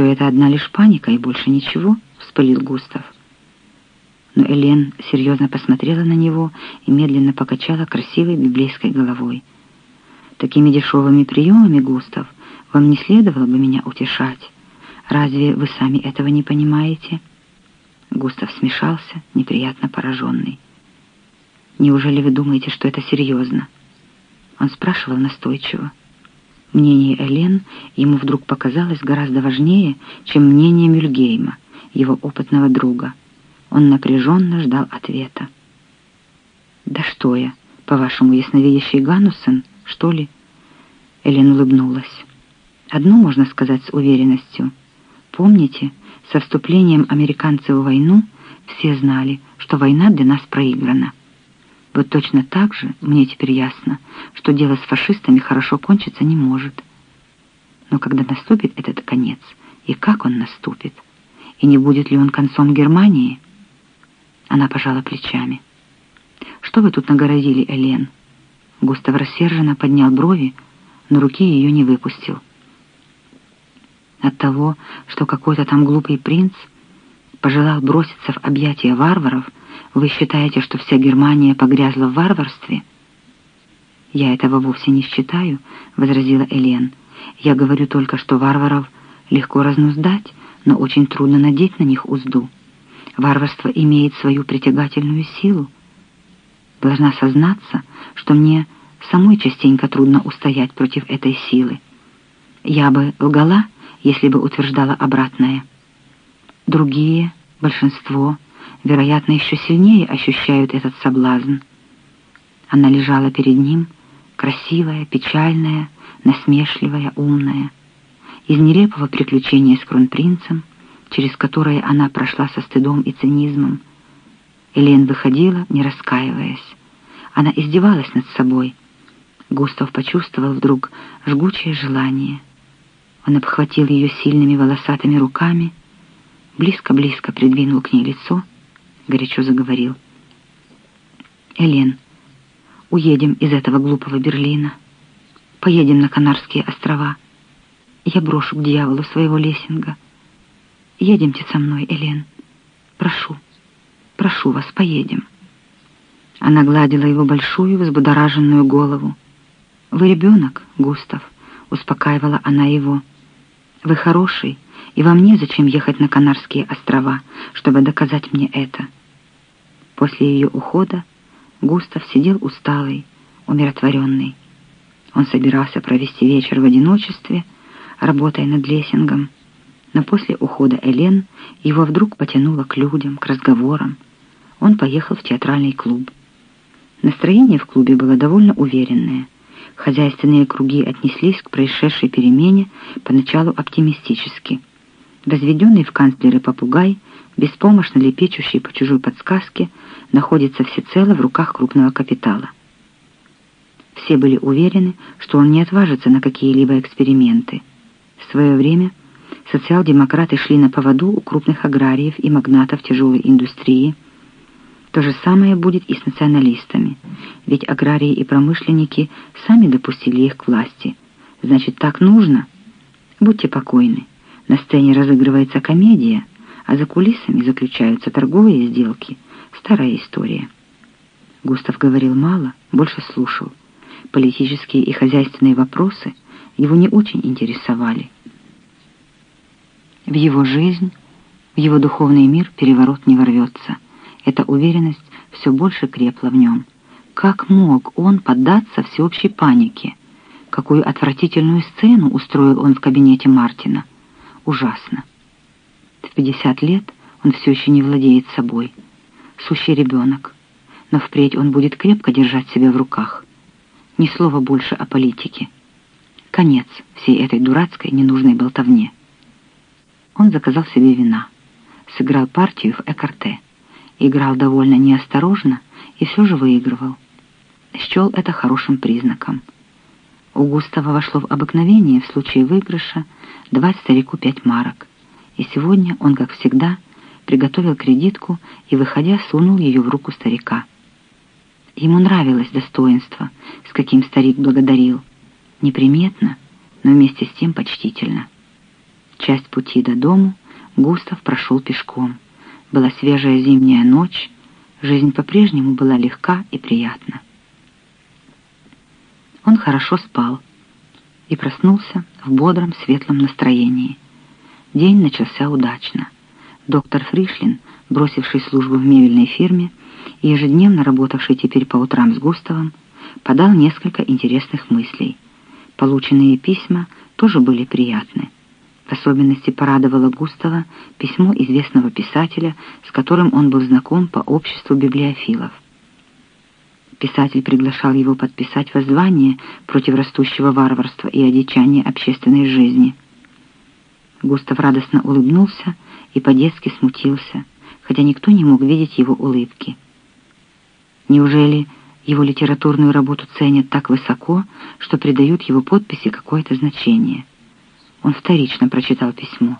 все это одна лишь паника и больше ничего», — вспылил Густав. Но Элен серьезно посмотрела на него и медленно покачала красивой библейской головой. «Такими дешевыми приемами, Густав, вам не следовало бы меня утешать. Разве вы сами этого не понимаете?» Густав смешался, неприятно пораженный. «Неужели вы думаете, что это серьезно?» Он спрашивал настойчиво. Мнение Элен ему вдруг показалось гораздо важнее, чем мнение Мюльгейма, его опытного друга. Он напряженно ждал ответа. «Да что я, по-вашему, ясновидящий Ганусен, что ли?» Элен улыбнулась. «Одно можно сказать с уверенностью. Помните, со вступлением американцев в войну все знали, что война для нас проиграна. Вот точно так же мне теперь ясно, что дело с фашистами хорошо кончиться не может. Но когда наступит этот конец, и как он наступит, и не будет ли он концом Германии? Она пожала плечами. «Что вы тут нагородили, Элен?» Густав рассерженно поднял брови, но руки ее не выпустил. От того, что какой-то там глупый принц пожелал броситься в объятия варваров, вы считаете, что вся Германия погрязла в варварстве? Я этого вовсе не считаю, возразила Элен. Я говорю только, что варваров легко разнуздать, но очень трудно надеть на них узду. Варварство имеет свою притягательную силу. Должна сознаться, что мне самой частенько трудно устоять против этой силы. Я бы лгала, если бы утверждала обратное. Другие, большинство, вероятно, еще сильнее ощущают этот соблазн. Она лежала перед ним, красивая, печальная, насмешливая, умная. Из нелепого приключения с кронпринцем, через которое она прошла со стыдом и цинизмом, Элен выходила, не раскаиваясь. Она издевалась над собой. Густав почувствовал вдруг жгучее желание. Он обхватил ее сильными волосатыми руками, близко-близко придвинул к ней лицо, горячо заговорил. «Элен, уедем из этого глупого Берлина. Поедем на Канарские острова. Я брошу к дьяволу своего лессинга. Едемте со мной, Элен. Прошу, прошу вас, поедем». Она гладила его большую, взбудораженную голову. «Вы ребенок, Густав», — успокаивала она его. «Вы хороший, и вам незачем ехать на Канарские острова, чтобы доказать мне это». После ее ухода Густав сидел усталый, умиротворенный. Он собирался провести вечер в одиночестве, работая над лессингом, но после ухода Элен его вдруг потянуло к людям, к разговорам. Он поехал в театральный клуб. Настроение в клубе было довольно уверенное. Хозяйственные круги отнеслись к происшедшей перемене поначалу оптимистически. Возведенный в канцлеры попугай, беспомощно лепечущий по чужой подсказке, находится всецело в руках крупного капитала. Все были уверены, что он не отважится на какие-либо эксперименты. В свое время социал-демократы шли на поводу у крупных аграриев и магнатов тяжелой индустрии. То же самое будет и с националистами, ведь аграрии и промышленники сами допустили их к власти. Значит, так нужно? Будьте покойны. На сцене разыгрывается комедия, а за кулисами заключаются торговые сделки. Старая история. Густав говорил мало, больше слушал. Политические и хозяйственные вопросы его не очень интересовали. В его жизнь, в его духовный мир переворот не ворвется. Эта уверенность все больше крепла в нем. Как мог он поддаться всеобщей панике? Какую отвратительную сцену устроил он в кабинете Мартина? ужасно. В 50 лет он все еще не владеет собой. Сущий ребенок. Но впредь он будет крепко держать себя в руках. Ни слова больше о политике. Конец всей этой дурацкой ненужной болтовне. Он заказал себе вина. Сыграл партию в экарте. Играл довольно неосторожно и все же выигрывал. Счел это хорошим признаком. У Густава вошло в обыкновение в случае выигрыша давать старику пять марок. И сегодня он, как всегда, приготовил кредитку и, выходя, сунул ее в руку старика. Ему нравилось достоинство, с каким старик благодарил. Неприметно, но вместе с тем почтительно. Часть пути до дому Густав прошел пешком. Была свежая зимняя ночь, жизнь по-прежнему была легка и приятна. Он хорошо спал и проснулся в бодром светлом настроении. День начался удачно. Доктор Фришлин, бросивший службу в мебельной фирме и ежедневно работавший теперь по утрам с Густавом, подал несколько интересных мыслей. Полученные письма тоже были приятны. В особенности порадовало Густава письмо известного писателя, с которым он был знаком по обществу библиофилов. Писатель приглашал его подписать воззвание против растущего варварства и одичания общественной жизни. Густав радостно улыбнулся и по-детски смутился, хотя никто не мог видеть его улыбки. Неужели его литературную работу ценят так высоко, что придают его подписи какое-то значение? Он вторично прочитал письмо.